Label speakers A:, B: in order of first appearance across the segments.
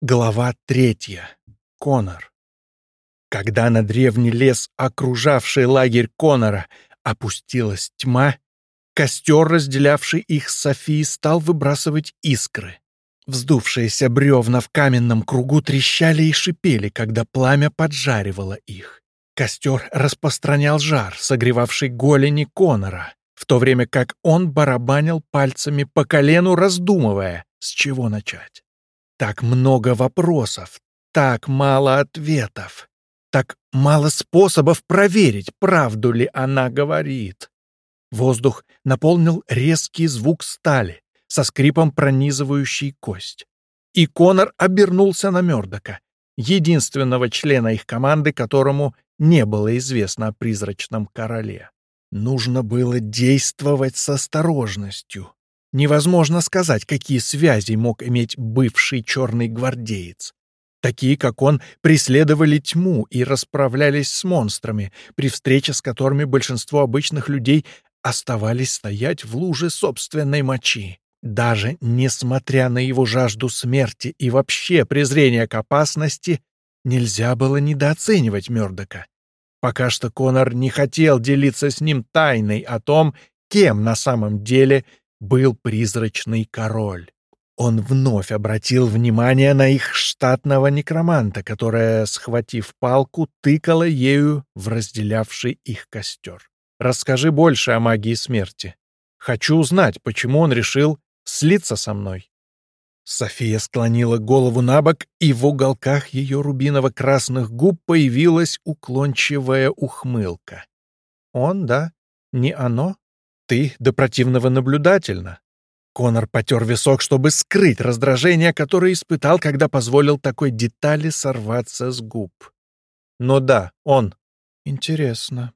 A: Глава третья. Конор. Когда на древний лес, окружавший лагерь Конора, опустилась тьма, костер, разделявший их с Софией, стал выбрасывать искры. Вздувшиеся бревна в каменном кругу трещали и шипели, когда пламя поджаривало их. Костер распространял жар, согревавший голени Конора, в то время как он барабанил пальцами по колену, раздумывая, с чего начать. Так много вопросов, так мало ответов, так мало способов проверить, правду ли она говорит. Воздух наполнил резкий звук стали, со скрипом пронизывающий кость. И Конор обернулся на Мёрдока, единственного члена их команды, которому не было известно о призрачном короле. Нужно было действовать с осторожностью, Невозможно сказать, какие связи мог иметь бывший черный гвардеец. Такие, как он, преследовали тьму и расправлялись с монстрами, при встрече с которыми большинство обычных людей оставались стоять в луже собственной мочи. Даже несмотря на его жажду смерти и вообще презрение к опасности, нельзя было недооценивать Мёрдока. Пока что Конор не хотел делиться с ним тайной о том, кем на самом деле был призрачный король. Он вновь обратил внимание на их штатного некроманта, которая, схватив палку, тыкала ею в разделявший их костер. «Расскажи больше о магии смерти. Хочу узнать, почему он решил слиться со мной». София склонила голову на бок, и в уголках ее рубиново-красных губ появилась уклончивая ухмылка. «Он, да? Не оно?» Ты до противного наблюдательно. Конор потер висок, чтобы скрыть раздражение, которое испытал, когда позволил такой детали сорваться с губ. Но да, он. Интересно.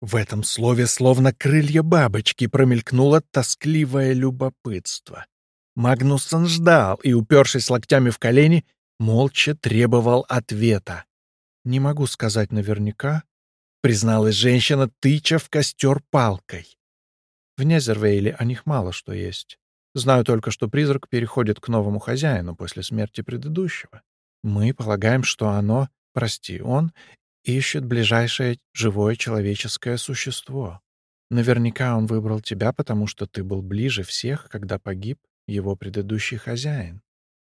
A: В этом слове словно крылья бабочки промелькнуло тоскливое любопытство. Магнусон ждал и, упершись локтями в колени, молча требовал ответа. «Не могу сказать наверняка», — призналась женщина, тыча в костер палкой. В Незервейле о них мало что есть. Знаю только, что призрак переходит к новому хозяину после смерти предыдущего. Мы полагаем, что оно, прости, он, ищет ближайшее живое человеческое существо. Наверняка он выбрал тебя, потому что ты был ближе всех, когда погиб его предыдущий хозяин.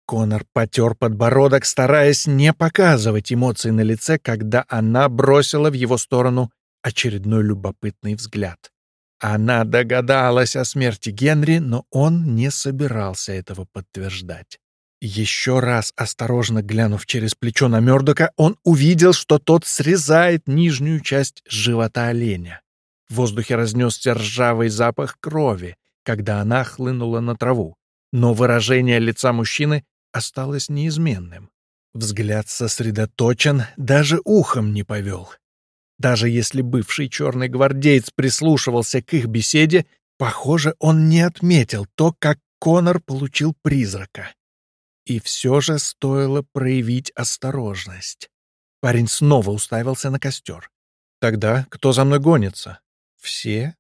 A: Конор потер подбородок, стараясь не показывать эмоций на лице, когда она бросила в его сторону очередной любопытный взгляд. Она догадалась о смерти Генри, но он не собирался этого подтверждать. Еще раз осторожно глянув через плечо на Мёрдока, он увидел, что тот срезает нижнюю часть живота оленя. В воздухе разнесся ржавый запах крови, когда она хлынула на траву, но выражение лица мужчины осталось неизменным. Взгляд сосредоточен, даже ухом не повел. Даже если бывший черный гвардеец прислушивался к их беседе, похоже, он не отметил то, как Конор получил призрака. И все же стоило проявить осторожность. Парень снова уставился на костер. «Тогда кто за мной гонится?» «Все?»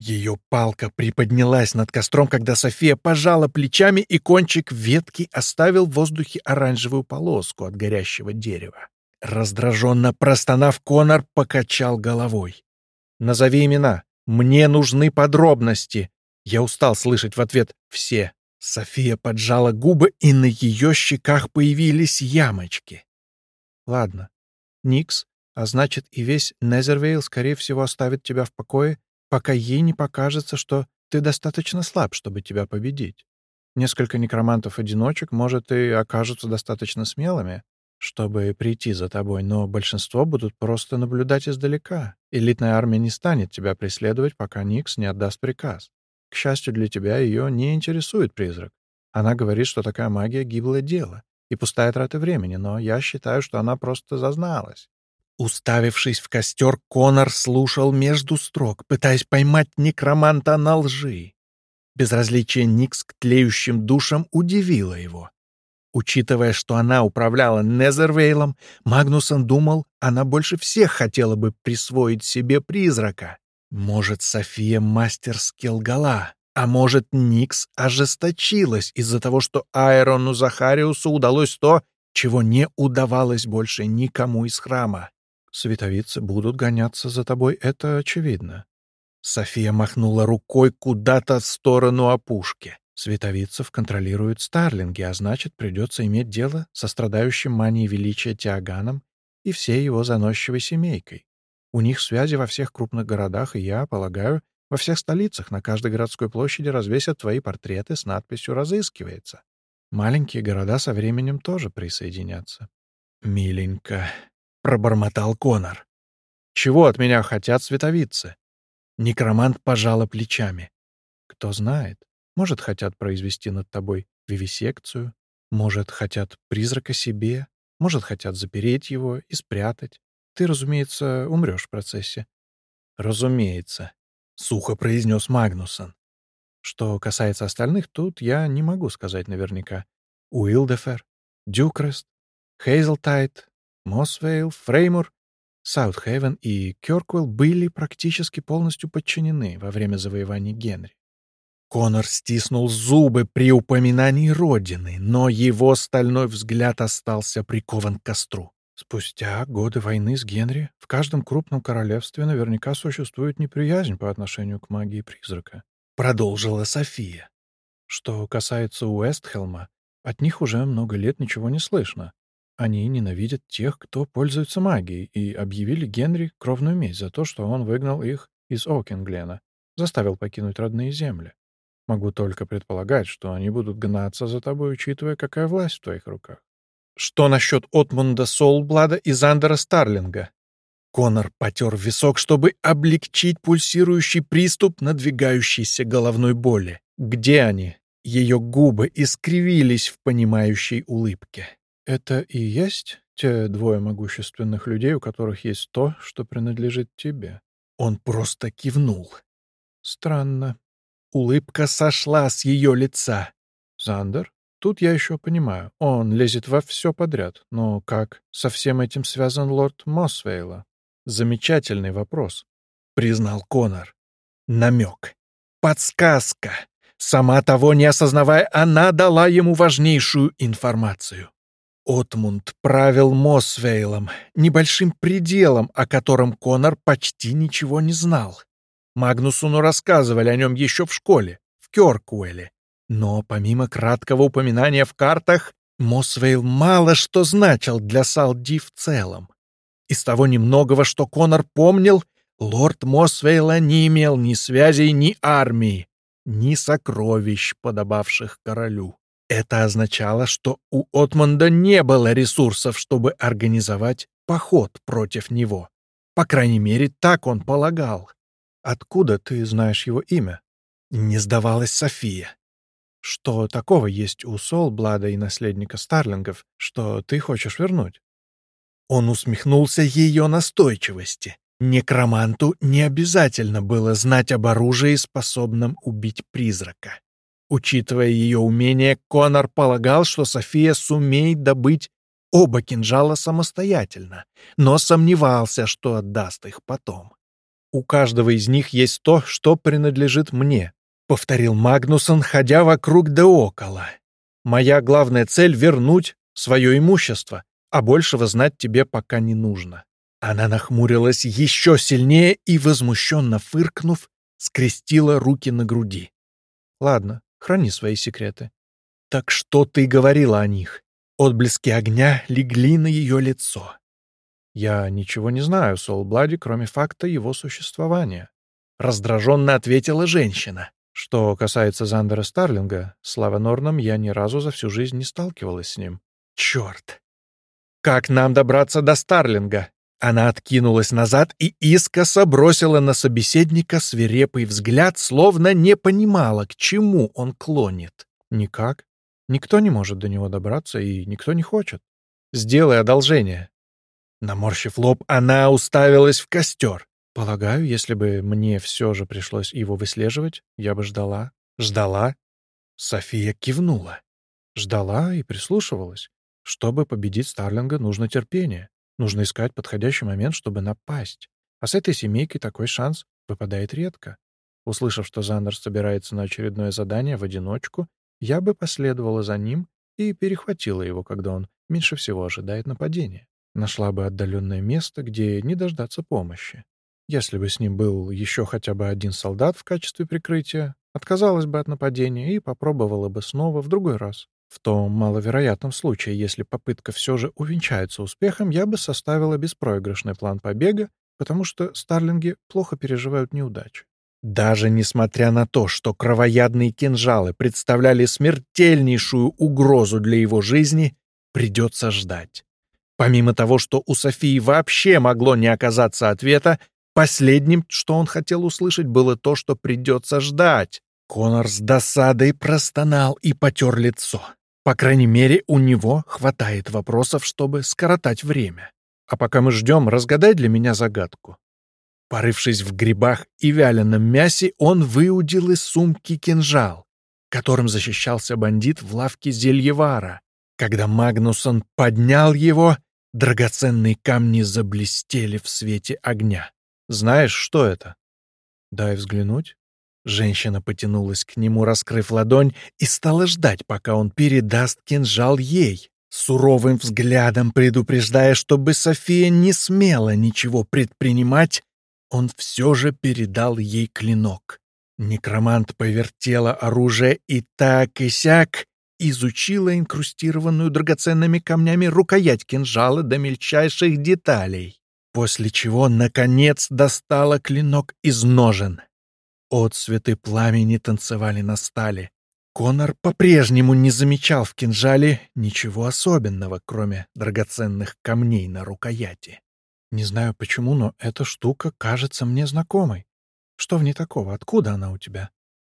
A: Ее палка приподнялась над костром, когда София пожала плечами, и кончик ветки оставил в воздухе оранжевую полоску от горящего дерева. Раздраженно простонав, Конор покачал головой. «Назови имена. Мне нужны подробности». Я устал слышать в ответ «все». София поджала губы, и на ее щеках появились ямочки. «Ладно. Никс, а значит и весь Незервейл, скорее всего, оставит тебя в покое, пока ей не покажется, что ты достаточно слаб, чтобы тебя победить. Несколько некромантов-одиночек, может, и окажутся достаточно смелыми, чтобы прийти за тобой, но большинство будут просто наблюдать издалека. Элитная армия не станет тебя преследовать, пока Никс не отдаст приказ. К счастью для тебя, ее не интересует призрак. Она говорит, что такая магия — гиблое дело и пустая трата времени, но я считаю, что она просто зазналась. Уставившись в костер, Конор слушал между строк, пытаясь поймать некроманта на лжи. Безразличие Никс к тлеющим душам удивило его. Учитывая, что она управляла Незервейлом, Магнусон думал, она больше всех хотела бы присвоить себе призрака. Может, София мастерски лгала, А может, Никс ожесточилась из-за того, что Айрону Захариусу удалось то, чего не удавалось больше никому из храма. Световицы будут гоняться за тобой, это очевидно. София махнула рукой куда-то в сторону опушки. Световицев контролируют старлинги, а значит, придется иметь дело со страдающим манией величия Тиаганом и всей его заносчивой семейкой. У них связи во всех крупных городах, и я, полагаю, во всех столицах на каждой городской площади развесят твои портреты с надписью «Разыскивается». Маленькие города со временем тоже присоединятся. «Миленько», — пробормотал Конор. «Чего от меня хотят световицы?» Некромант пожала плечами. «Кто знает, может, хотят произвести над тобой вивисекцию, может, хотят призрака себе, может, хотят запереть его и спрятать. Ты, разумеется, умрешь в процессе». «Разумеется», — сухо произнес Магнусон. Что касается остальных, тут я не могу сказать наверняка. Уилдефер, Дюкрест, Хейзелтайт, Мосвейл, Фреймур, Саутхевен и Кёрквелл были практически полностью подчинены во время завоевания Генри. Конор стиснул зубы при упоминании Родины, но его стальной взгляд остался прикован к костру. Спустя годы войны с Генри в каждом крупном королевстве наверняка существует неприязнь по отношению к магии призрака. Продолжила София. Что касается Уэстхелма, от них уже много лет ничего не слышно. Они ненавидят тех, кто пользуется магией, и объявили Генри кровную месть за то, что он выгнал их из Окинглена, заставил покинуть родные земли. Могу только предполагать, что они будут гнаться за тобой, учитывая, какая власть в твоих руках. Что насчет Отмунда Солблада и Зандера Старлинга? Конор потер висок, чтобы облегчить пульсирующий приступ надвигающейся головной боли. Где они? Ее губы искривились в понимающей улыбке. Это и есть те двое могущественных людей, у которых есть то, что принадлежит тебе. Он просто кивнул. Странно. Улыбка сошла с ее лица. Зандер? Тут я еще понимаю. Он лезет во все подряд. Но как со всем этим связан лорд Мосвейла? Замечательный вопрос, признал Конор. Намек. Подсказка. Сама того не осознавая, она дала ему важнейшую информацию. Отмунд правил Мосвейлом, небольшим пределом, о котором Конор почти ничего не знал. Магнусуну рассказывали о нем еще в школе, в Кёркуэле. Но помимо краткого упоминания в картах, Мосвейл мало что значил для Салди в целом. Из того немногого, что Конор помнил, лорд Мосвейла не имел ни связей, ни армии, ни сокровищ, подобавших королю. Это означало, что у Отмонда не было ресурсов, чтобы организовать поход против него. По крайней мере, так он полагал. «Откуда ты знаешь его имя?» Не сдавалась София. «Что такого есть у Солблада и наследника Старлингов, что ты хочешь вернуть?» Он усмехнулся ее настойчивости. Некроманту не обязательно было знать об оружии, способном убить призрака. Учитывая ее умение, Конор полагал, что София сумеет добыть оба кинжала самостоятельно, но сомневался, что отдаст их потом. «У каждого из них есть то, что принадлежит мне», — повторил Магнусон, ходя вокруг да около. «Моя главная цель — вернуть свое имущество, а большего знать тебе пока не нужно». Она нахмурилась еще сильнее и, возмущенно фыркнув, скрестила руки на груди. «Ладно, Храни свои секреты. Так что ты говорила о них? Отблески огня легли на ее лицо. Я ничего не знаю о Солбладе, кроме факта его существования. Раздраженно ответила женщина. Что касается Зандера Старлинга, слава Норнам, я ни разу за всю жизнь не сталкивалась с ним. Черт! Как нам добраться до Старлинга? Она откинулась назад и искоса бросила на собеседника свирепый взгляд, словно не понимала, к чему он клонит. Никак. Никто не может до него добраться, и никто не хочет. Сделай одолжение. Наморщив лоб, она уставилась в костер. Полагаю, если бы мне все же пришлось его выслеживать, я бы ждала. Ждала? София кивнула. Ждала и прислушивалась. Чтобы победить Старлинга, нужно терпение. Нужно искать подходящий момент, чтобы напасть. А с этой семейкой такой шанс выпадает редко. Услышав, что Зандер собирается на очередное задание в одиночку, я бы последовала за ним и перехватила его, когда он меньше всего ожидает нападения. Нашла бы отдаленное место, где не дождаться помощи. Если бы с ним был еще хотя бы один солдат в качестве прикрытия, отказалась бы от нападения и попробовала бы снова в другой раз. В том маловероятном случае, если попытка все же увенчается успехом, я бы составила беспроигрышный план побега, потому что старлинги плохо переживают неудачи. Даже несмотря на то, что кровоядные кинжалы представляли смертельнейшую угрозу для его жизни, придется ждать. Помимо того, что у Софии вообще могло не оказаться ответа, последним, что он хотел услышать, было то, что придется ждать. Конор с досадой простонал и потер лицо. По крайней мере, у него хватает вопросов, чтобы скоротать время. А пока мы ждем, разгадай для меня загадку. Порывшись в грибах и вяленом мясе, он выудил из сумки кинжал, которым защищался бандит в лавке Зельевара. Когда Магнусон поднял его, драгоценные камни заблестели в свете огня. Знаешь, что это? Дай взглянуть. Женщина потянулась к нему, раскрыв ладонь, и стала ждать, пока он передаст кинжал ей, суровым взглядом предупреждая, чтобы София не смела ничего предпринимать он все же передал ей клинок. Некромант повертела оружие и так и сяк изучила инкрустированную драгоценными камнями рукоять кинжала до мельчайших деталей, после чего, наконец, достала клинок из ножен. Отцветы пламени танцевали на стали. Конор по-прежнему не замечал в кинжале ничего особенного, кроме драгоценных камней на рукояти. Не знаю почему, но эта штука кажется мне знакомой. Что в ней такого? Откуда она у тебя?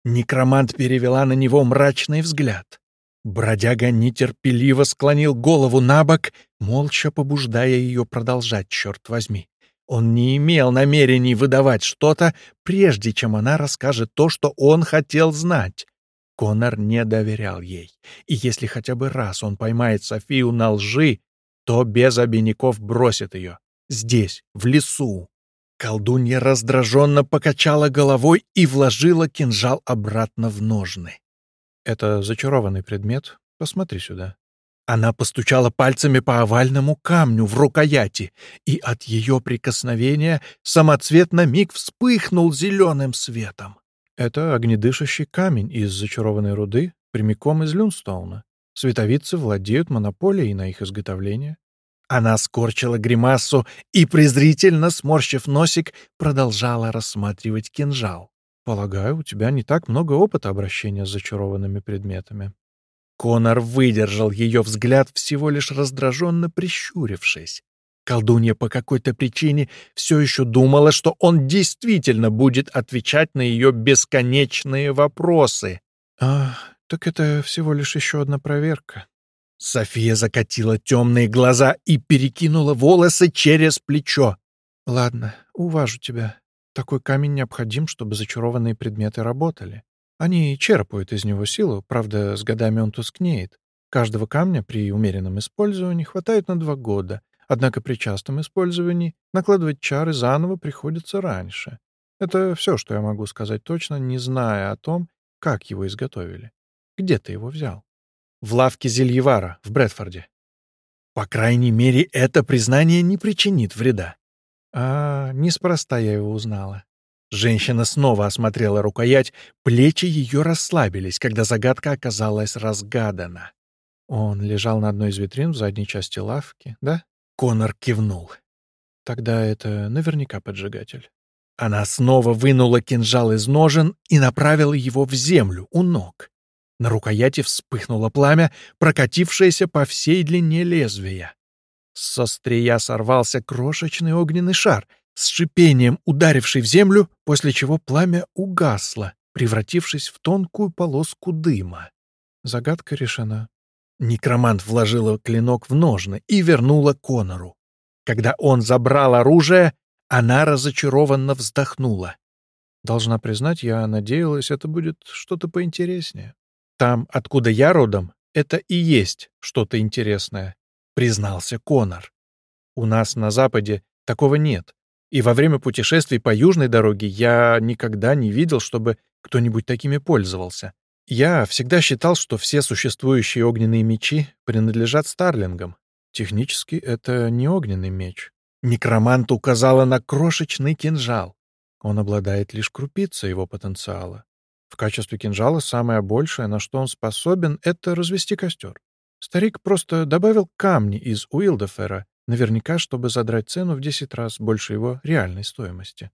A: Некромант перевела на него мрачный взгляд. Бродяга нетерпеливо склонил голову на бок, молча побуждая ее продолжать, черт возьми. Он не имел намерений выдавать что-то, прежде чем она расскажет то, что он хотел знать. Конор не доверял ей, и если хотя бы раз он поймает Софию на лжи, то без обиняков бросит ее здесь, в лесу. Колдунья раздраженно покачала головой и вложила кинжал обратно в ножны. «Это зачарованный предмет. Посмотри сюда». Она постучала пальцами по овальному камню в рукояти, и от ее прикосновения самоцвет на миг вспыхнул зеленым светом. Это огнедышащий камень из зачарованной руды, прямиком из Люнстоуна. Световицы владеют монополией на их изготовление. Она скорчила гримасу и, презрительно сморщив носик, продолжала рассматривать кинжал. «Полагаю, у тебя не так много опыта обращения с зачарованными предметами». Конор выдержал ее взгляд, всего лишь раздраженно прищурившись. Колдунья по какой-то причине все еще думала, что он действительно будет отвечать на ее бесконечные вопросы. «А, так это всего лишь еще одна проверка», София закатила темные глаза и перекинула волосы через плечо. «Ладно, уважу тебя. Такой камень необходим, чтобы зачарованные предметы работали. Они черпают из него силу, правда, с годами он тускнеет. Каждого камня при умеренном использовании хватает на два года, однако при частом использовании накладывать чары заново приходится раньше. Это все, что я могу сказать точно, не зная о том, как его изготовили. Где ты его взял?» в лавке Зельевара в Брэдфорде. По крайней мере, это признание не причинит вреда. А, неспроста я его узнала. Женщина снова осмотрела рукоять, плечи ее расслабились, когда загадка оказалась разгадана. Он лежал на одной из витрин в задней части лавки, да? Конор кивнул. Тогда это наверняка поджигатель. Она снова вынула кинжал из ножен и направила его в землю у ног. На рукояти вспыхнуло пламя, прокатившееся по всей длине лезвия. С острия сорвался крошечный огненный шар, с шипением ударивший в землю, после чего пламя угасло, превратившись в тонкую полоску дыма. Загадка решена. Некромант вложила клинок в ножны и вернула Конору. Когда он забрал оружие, она разочарованно вздохнула. Должна признать, я надеялась, это будет что-то поинтереснее. Там, откуда я родом, это и есть что-то интересное, признался Конор. У нас на Западе такого нет. И во время путешествий по южной дороге я никогда не видел, чтобы кто-нибудь такими пользовался. Я всегда считал, что все существующие огненные мечи принадлежат старлингам. Технически это не огненный меч. Некромант указала на крошечный кинжал. Он обладает лишь крупицей его потенциала. В качестве кинжала самое большее, на что он способен, это развести костер. Старик просто добавил камни из Уилдефера, наверняка, чтобы задрать цену в 10 раз больше его реальной стоимости.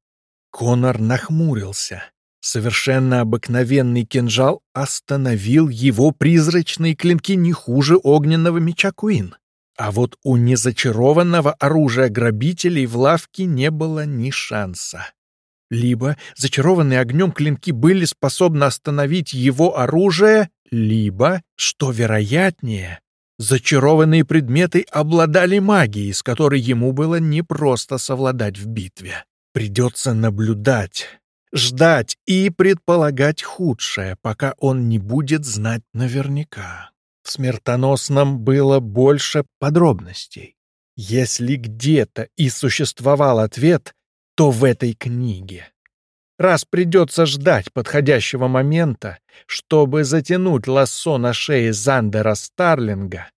A: Конор нахмурился. Совершенно обыкновенный кинжал остановил его призрачные клинки не хуже огненного меча Куин. А вот у незачарованного оружия грабителей в лавке не было ни шанса. Либо зачарованные огнем клинки были способны остановить его оружие, либо, что вероятнее, зачарованные предметы обладали магией, с которой ему было непросто совладать в битве. Придется наблюдать, ждать и предполагать худшее, пока он не будет знать наверняка. В смертоносном было больше подробностей. Если где-то и существовал ответ, то в этой книге. Раз придется ждать подходящего момента, чтобы затянуть лассо на шее Зандера Старлинга,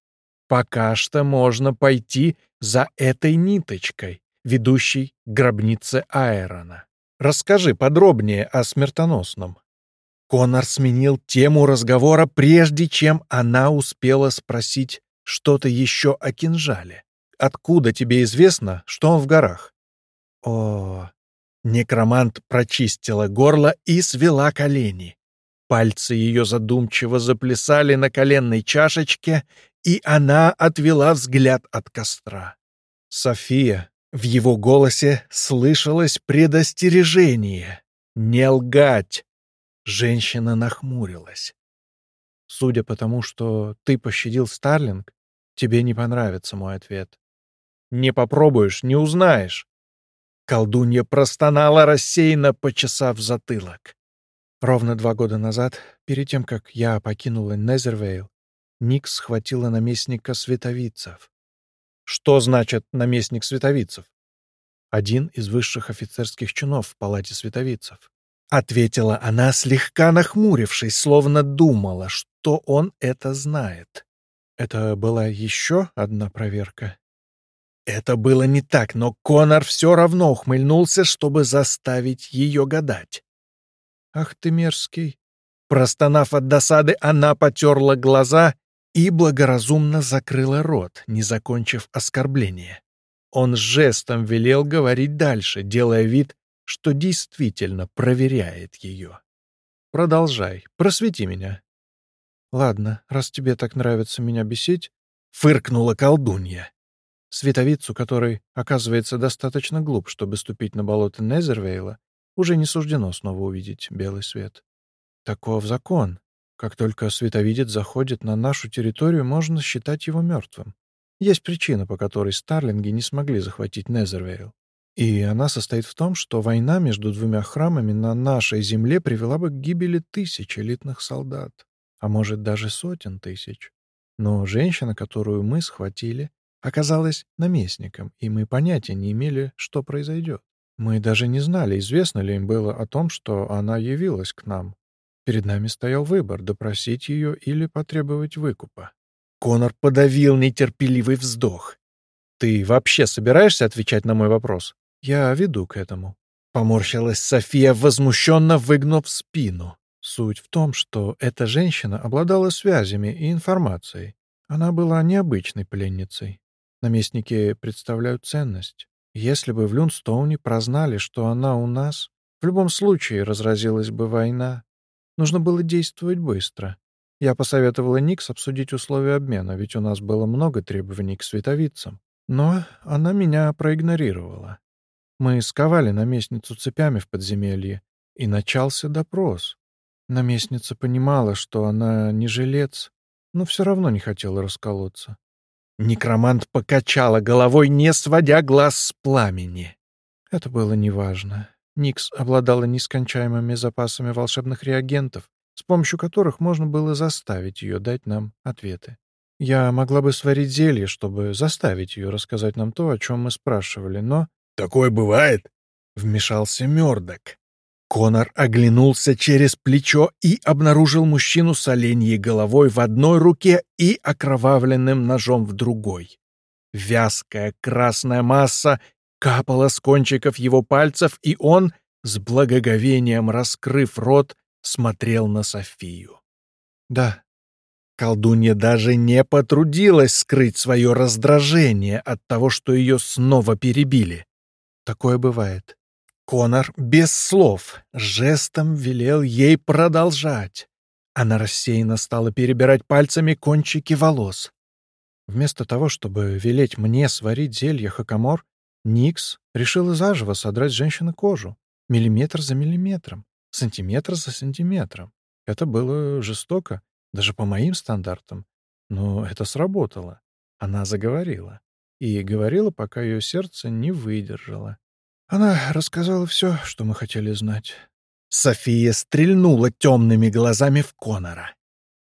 A: пока что можно пойти за этой ниточкой, ведущей к гробнице Айрона. Расскажи подробнее о смертоносном. Конор сменил тему разговора, прежде чем она успела спросить что-то еще о кинжале. «Откуда тебе известно, что он в горах?» О, некромант прочистила горло и свела колени. Пальцы ее задумчиво заплясали на коленной чашечке, и она отвела взгляд от костра. София, в его голосе слышалось предостережение. «Не лгать!» Женщина нахмурилась. «Судя по тому, что ты пощадил Старлинг, тебе не понравится мой ответ. Не попробуешь, не узнаешь. Колдунья простонала рассеянно, почесав затылок. Ровно два года назад, перед тем, как я покинула Незервейл, Никс схватила наместника световицев. Что значит наместник световицев? Один из высших офицерских чинов в палате световицев. Ответила она, слегка нахмурившись, словно думала, что он это знает. Это была еще одна проверка. Это было не так, но Конор все равно ухмыльнулся, чтобы заставить ее гадать. «Ах ты мерзкий!» Простонав от досады, она потерла глаза и благоразумно закрыла рот, не закончив оскорбление. Он жестом велел говорить дальше, делая вид, что действительно проверяет ее. «Продолжай, просвети меня». «Ладно, раз тебе так нравится меня бесить», — фыркнула колдунья. Световицу, который, оказывается, достаточно глуп, чтобы ступить на болото Незервейла, уже не суждено снова увидеть белый свет. Таков закон. Как только световидец заходит на нашу территорию, можно считать его мертвым. Есть причина, по которой старлинги не смогли захватить Незервейл. И она состоит в том, что война между двумя храмами на нашей земле привела бы к гибели тысяч элитных солдат, а может даже сотен тысяч. Но женщина, которую мы схватили, оказалась наместником, и мы понятия не имели, что произойдет. Мы даже не знали, известно ли им было о том, что она явилась к нам. Перед нами стоял выбор — допросить ее или потребовать выкупа. Конор подавил нетерпеливый вздох. «Ты вообще собираешься отвечать на мой вопрос?» «Я веду к этому». Поморщилась София, возмущенно выгнув спину. Суть в том, что эта женщина обладала связями и информацией. Она была необычной пленницей. Наместники представляют ценность. Если бы в Люнстоуне прознали, что она у нас, в любом случае разразилась бы война. Нужно было действовать быстро. Я посоветовала Никс обсудить условия обмена, ведь у нас было много требований к световицам. Но она меня проигнорировала. Мы сковали наместницу цепями в подземелье, и начался допрос. Наместница понимала, что она не жилец, но все равно не хотела расколоться. Некромант покачала головой, не сводя глаз с пламени. Это было неважно. Никс обладала нескончаемыми запасами волшебных реагентов, с помощью которых можно было заставить ее дать нам ответы. Я могла бы сварить зелье, чтобы заставить ее рассказать нам то, о чем мы спрашивали, но
B: Такое бывает?»
A: — вмешался Мёрдок. Конор оглянулся через плечо и обнаружил мужчину с оленьей головой в одной руке и окровавленным ножом в другой. Вязкая красная масса капала с кончиков его пальцев, и он, с благоговением раскрыв рот, смотрел на Софию. Да, колдунья даже не потрудилась скрыть свое раздражение от того, что ее снова перебили. Такое бывает. Конор без слов жестом велел ей продолжать. Она рассеянно стала перебирать пальцами кончики волос. Вместо того, чтобы велеть мне сварить зелье хакамор, Никс решила заживо содрать с женщины кожу, миллиметр за миллиметром, сантиметр за сантиметром. Это было жестоко, даже по моим стандартам. Но это сработало. Она заговорила. И говорила, пока ее сердце не выдержало. Она рассказала все, что мы хотели знать. София стрельнула темными глазами в Конора.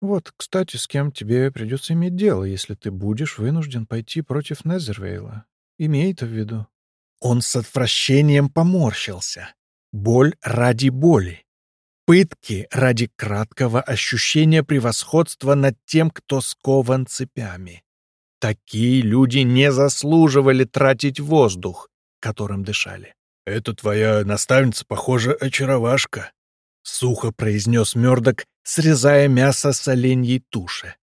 A: Вот, кстати, с кем тебе придется иметь дело, если ты будешь вынужден пойти против Незервейла. Имей это в виду. Он с отвращением поморщился. Боль ради боли. Пытки ради краткого ощущения превосходства над тем, кто скован цепями. Такие люди не заслуживали тратить воздух, которым дышали.
B: «Это твоя наставница, похоже, очаровашка», сухо произнес Мёрдок, срезая мясо с оленьей туши.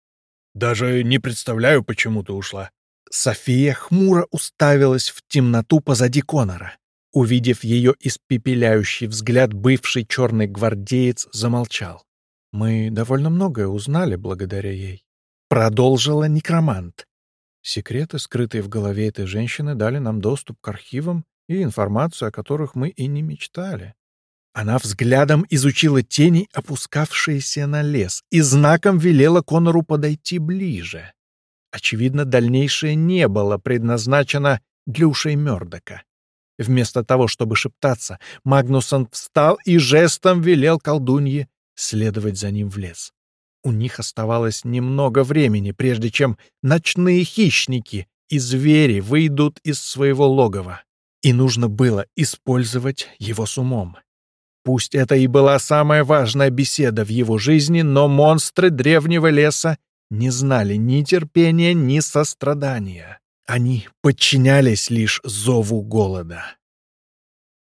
B: «Даже не представляю, почему ты ушла».
A: София хмуро уставилась в темноту позади Конора. Увидев ее испепеляющий взгляд, бывший черный гвардеец замолчал. «Мы довольно многое узнали благодаря ей», — продолжила некромант. Секреты, скрытые в голове этой женщины, дали нам доступ к архивам и информацию, о которых мы и не мечтали. Она взглядом изучила тени, опускавшиеся на лес, и знаком велела Конору подойти ближе. Очевидно, дальнейшее не было предназначено для ушей Мёрдока. Вместо того, чтобы шептаться, Магнусон встал и жестом велел колдунье следовать за ним в лес. У них оставалось немного времени, прежде чем ночные хищники и звери выйдут из своего логова, и нужно было использовать его с умом. Пусть это и была самая важная беседа в его жизни, но монстры древнего леса не знали ни терпения, ни сострадания. Они подчинялись лишь зову голода.